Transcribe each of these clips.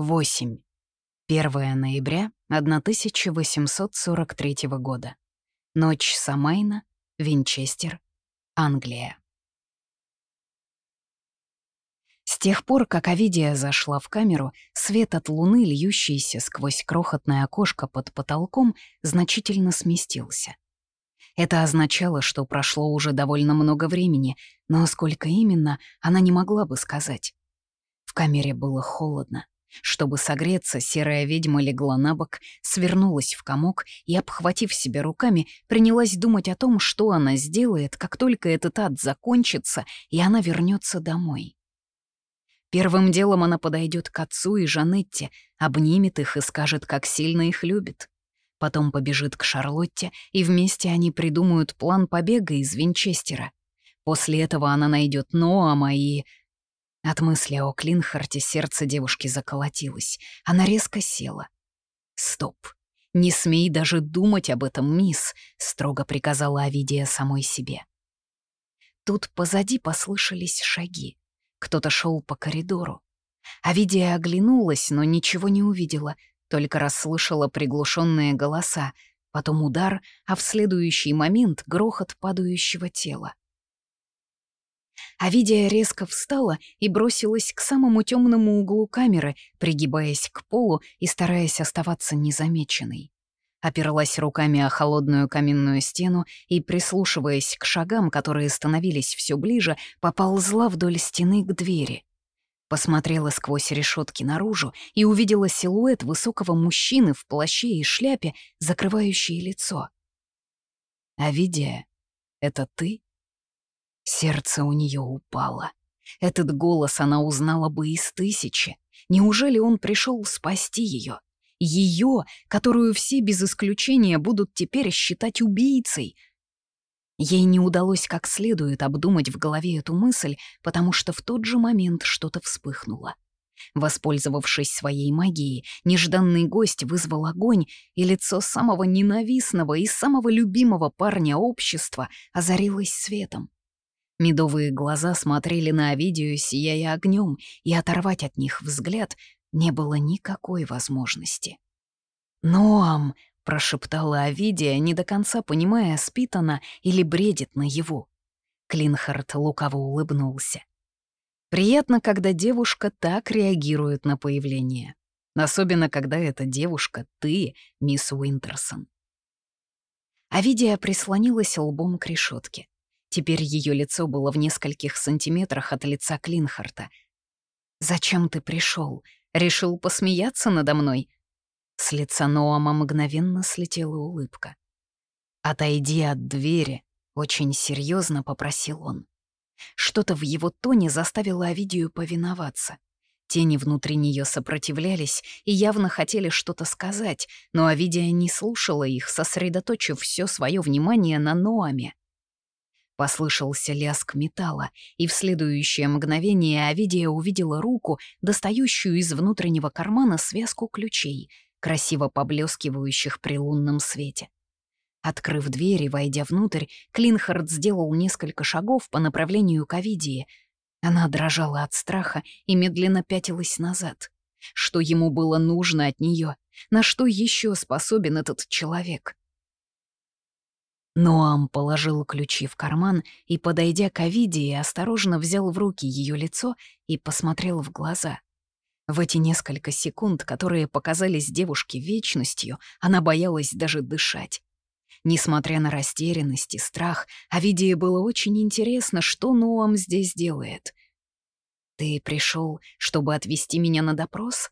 8. 1 ноября 1843 года. Ночь Самайна, Винчестер, Англия. С тех пор, как Авидия зашла в камеру, свет от луны, льющийся сквозь крохотное окошко под потолком, значительно сместился. Это означало, что прошло уже довольно много времени, но сколько именно, она не могла бы сказать. В камере было холодно. Чтобы согреться, серая ведьма легла на бок, свернулась в комок и, обхватив себя руками, принялась думать о том, что она сделает, как только этот ад закончится, и она вернется домой. Первым делом она подойдет к отцу и Жанетте, обнимет их и скажет, как сильно их любит. Потом побежит к Шарлотте, и вместе они придумают план побега из Винчестера. После этого она найдет Ноама и... От мысли о Клинхарте сердце девушки заколотилось. Она резко села. «Стоп! Не смей даже думать об этом, мисс!» — строго приказала Авидия самой себе. Тут позади послышались шаги. Кто-то шел по коридору. Авидия оглянулась, но ничего не увидела, только расслышала приглушенные голоса, потом удар, а в следующий момент грохот падающего тела. Авидия резко встала и бросилась к самому темному углу камеры, пригибаясь к полу и стараясь оставаться незамеченной. Оперлась руками о холодную каменную стену и, прислушиваясь к шагам, которые становились все ближе, поползла вдоль стены к двери. Посмотрела сквозь решетки наружу и увидела силуэт высокого мужчины в плаще и шляпе, закрывающий лицо. «Авидия, это ты?» Сердце у нее упало. Этот голос она узнала бы из тысячи. Неужели он пришел спасти ее? Ее, которую все без исключения будут теперь считать убийцей. Ей не удалось как следует обдумать в голове эту мысль, потому что в тот же момент что-то вспыхнуло. Воспользовавшись своей магией, нежданный гость вызвал огонь, и лицо самого ненавистного и самого любимого парня общества озарилось светом. Медовые глаза смотрели на Овидию, сияя огнем, и оторвать от них взгляд не было никакой возможности. «Ноам!» — прошептала Овидия, не до конца понимая, спит она или бредит на его. Клинхард лукаво улыбнулся. Приятно, когда девушка так реагирует на появление. Особенно, когда эта девушка — ты, мисс Уинтерсон. Авидия прислонилась лбом к решетке. Теперь ее лицо было в нескольких сантиметрах от лица Клинхарта. «Зачем ты пришел? Решил посмеяться надо мной?» С лица Ноама мгновенно слетела улыбка. «Отойди от двери», — очень серьезно попросил он. Что-то в его тоне заставило Овидию повиноваться. Тени внутри нее сопротивлялись и явно хотели что-то сказать, но Овидия не слушала их, сосредоточив все свое внимание на Ноаме. Послышался лязг металла, и в следующее мгновение Авидия увидела руку, достающую из внутреннего кармана связку ключей, красиво поблескивающих при лунном свете. Открыв дверь и войдя внутрь, Клинхард сделал несколько шагов по направлению к Авидии. Она дрожала от страха и медленно пятилась назад. Что ему было нужно от нее? На что еще способен этот человек? Ноам положил ключи в карман и, подойдя к Авидии, осторожно взял в руки ее лицо и посмотрел в глаза. В эти несколько секунд, которые показались девушке вечностью, она боялась даже дышать. Несмотря на растерянность и страх, Авидии было очень интересно, что Ноам здесь делает. «Ты пришел, чтобы отвезти меня на допрос?»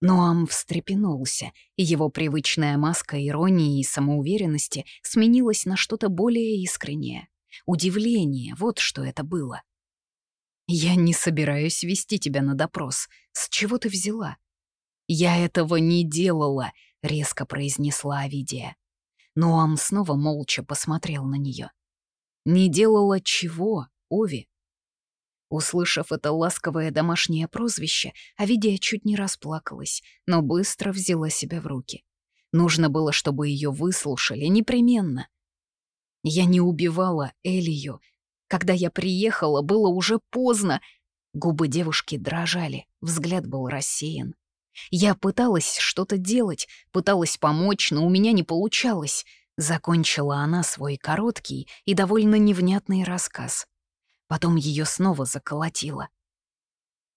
Ноам встрепенулся, и его привычная маска иронии и самоуверенности сменилась на что-то более искреннее. Удивление, вот что это было. «Я не собираюсь вести тебя на допрос. С чего ты взяла?» «Я этого не делала», — резко произнесла Авидия. Ноам снова молча посмотрел на нее. «Не делала чего, Ови?» Услышав это ласковое домашнее прозвище, Авидия чуть не расплакалась, но быстро взяла себя в руки. Нужно было, чтобы ее выслушали, непременно. Я не убивала Элию. Когда я приехала, было уже поздно. Губы девушки дрожали, взгляд был рассеян. Я пыталась что-то делать, пыталась помочь, но у меня не получалось. Закончила она свой короткий и довольно невнятный рассказ. Потом ее снова заколотило.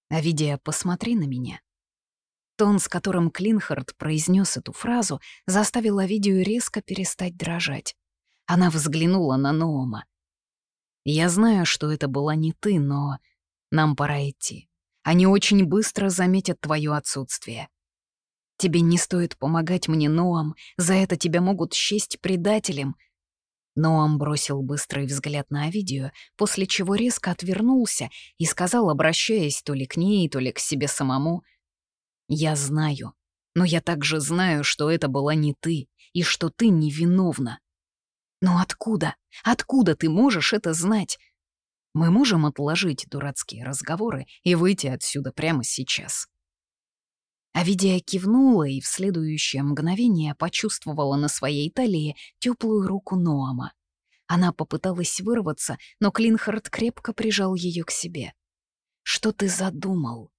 «Авидия, посмотри на меня». Тон, с которым Клинхард произнес эту фразу, заставил Авидию резко перестать дрожать. Она взглянула на Ноума. «Я знаю, что это была не ты, но нам пора идти. Они очень быстро заметят твое отсутствие. Тебе не стоит помогать мне, Ноам, за это тебя могут счесть предателем». Ноам бросил быстрый взгляд на Авидию, после чего резко отвернулся и сказал, обращаясь то ли к ней, то ли к себе самому, «Я знаю, но я также знаю, что это была не ты, и что ты невиновна. Но откуда? Откуда ты можешь это знать? Мы можем отложить дурацкие разговоры и выйти отсюда прямо сейчас. Авидия кивнула и в следующее мгновение почувствовала на своей талии теплую руку Ноама. Она попыталась вырваться, но Клинхард крепко прижал ее к себе. «Что ты задумал?»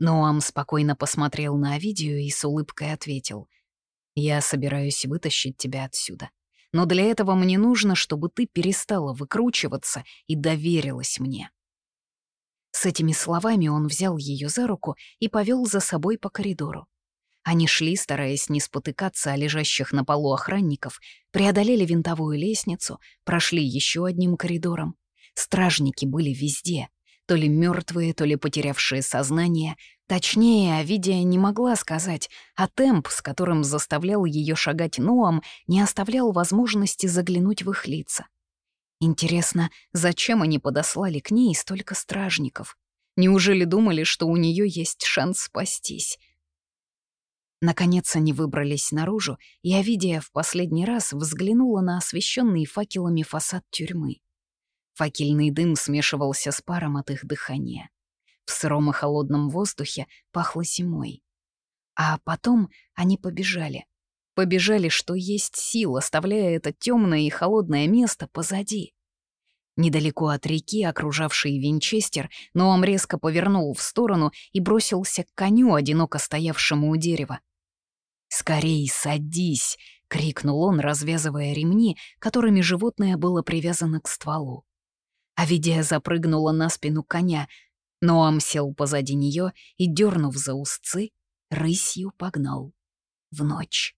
Ноам спокойно посмотрел на Авидию и с улыбкой ответил. «Я собираюсь вытащить тебя отсюда. Но для этого мне нужно, чтобы ты перестала выкручиваться и доверилась мне». С этими словами он взял ее за руку и повел за собой по коридору. Они шли, стараясь не спотыкаться о лежащих на полу охранников, преодолели винтовую лестницу, прошли еще одним коридором. Стражники были везде, то ли мертвые, то ли потерявшие сознание. Точнее, Авидия не могла сказать, а темп, с которым заставлял ее шагать Ноам, не оставлял возможности заглянуть в их лица. Интересно, зачем они подослали к ней столько стражников? Неужели думали, что у нее есть шанс спастись? Наконец они выбрались наружу, и Авидия в последний раз взглянула на освещенный факелами фасад тюрьмы. Факельный дым смешивался с паром от их дыхания. В сыром и холодном воздухе пахло зимой. А потом они побежали. Побежали, что есть сил, оставляя это темное и холодное место позади. Недалеко от реки, окружавшей Винчестер, Ноам резко повернул в сторону и бросился к коню, одиноко стоявшему у дерева. «Скорей садись!» — крикнул он, развязывая ремни, которыми животное было привязано к стволу. Авидия запрыгнула на спину коня. Ноам сел позади нее и, дернув за узцы, рысью погнал в ночь.